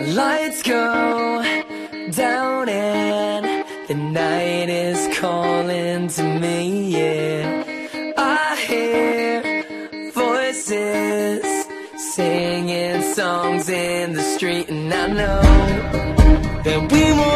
Lights go down and the night is calling to me, yeah. I hear voices singing songs in the street and I know that we won't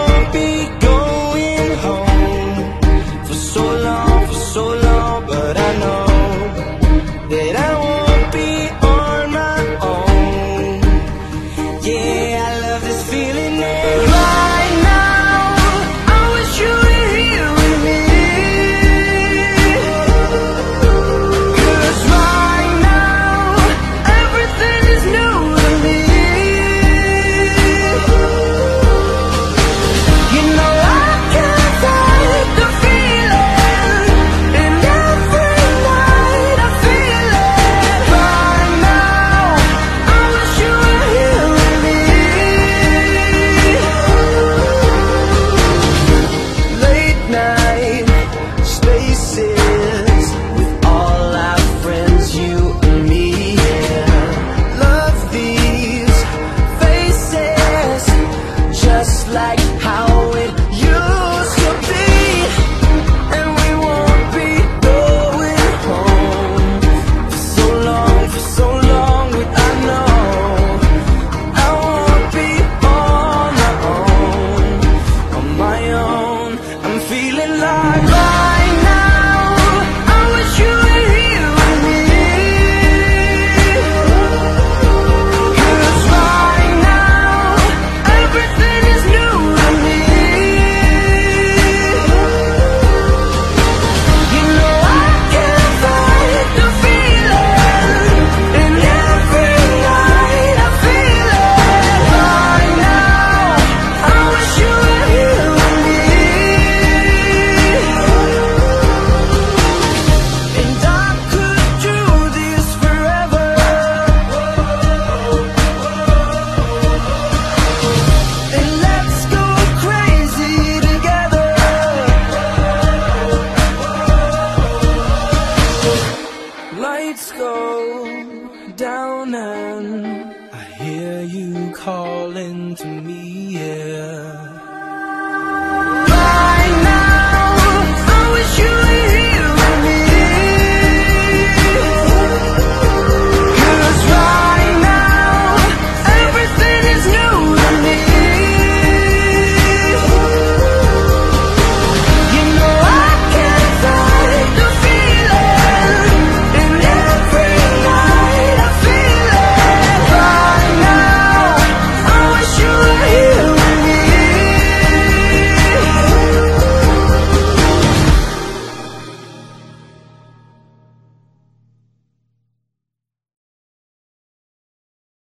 lights go down and I hear you calling to me, yeah.